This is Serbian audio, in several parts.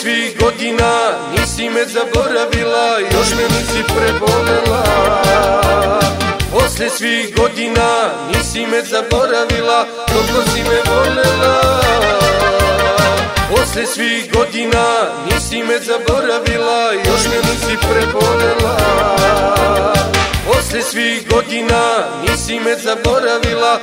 svih godina nisi me zaboravila Još me nisi prebolela Posle svih godina nisi me zaboravila Koliko si me volela. Posle svih godina nisi me zaboravila Još me nisi prebolela Posle svih godina nisi me zaboravila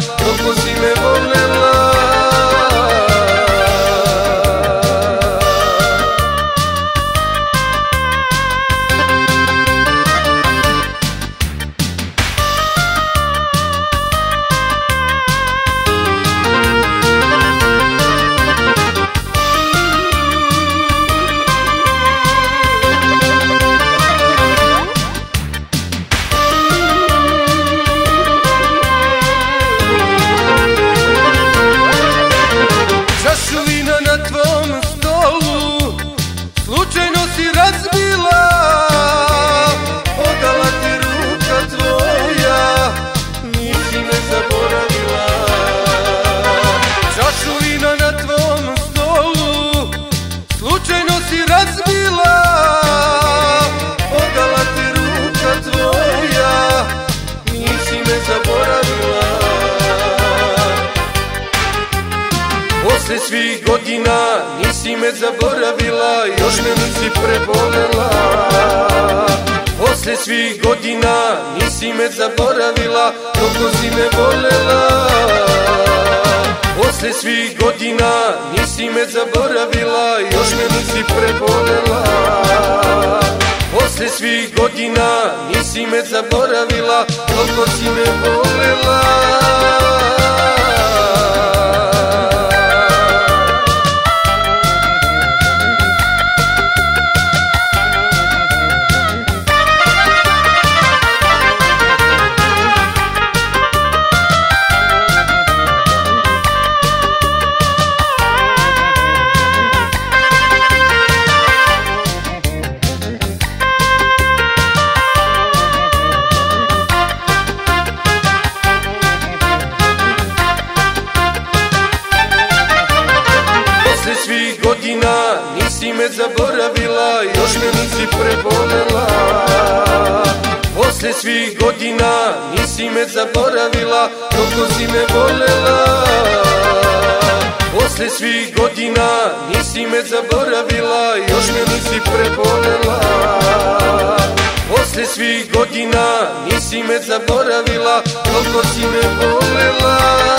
Posle svih godina nisi me zaboravila Još me nisi prebolela Posle svih godina nisi me zaboravila Koliko si me volela. Posle svih godina nisi me zaboravila Još me nisi prebolela Posle svih godina nisi me zaboravila Koliko si me volela godina Nisi me zaboravila, još me nisi prebolela Posle svih godina nisi me zaboravila Toliko si me volela. Posle svih godina nisi me zaboravila Još me nisi prebolela Posle svih godina nisi me zaboravila Toliko si me volela.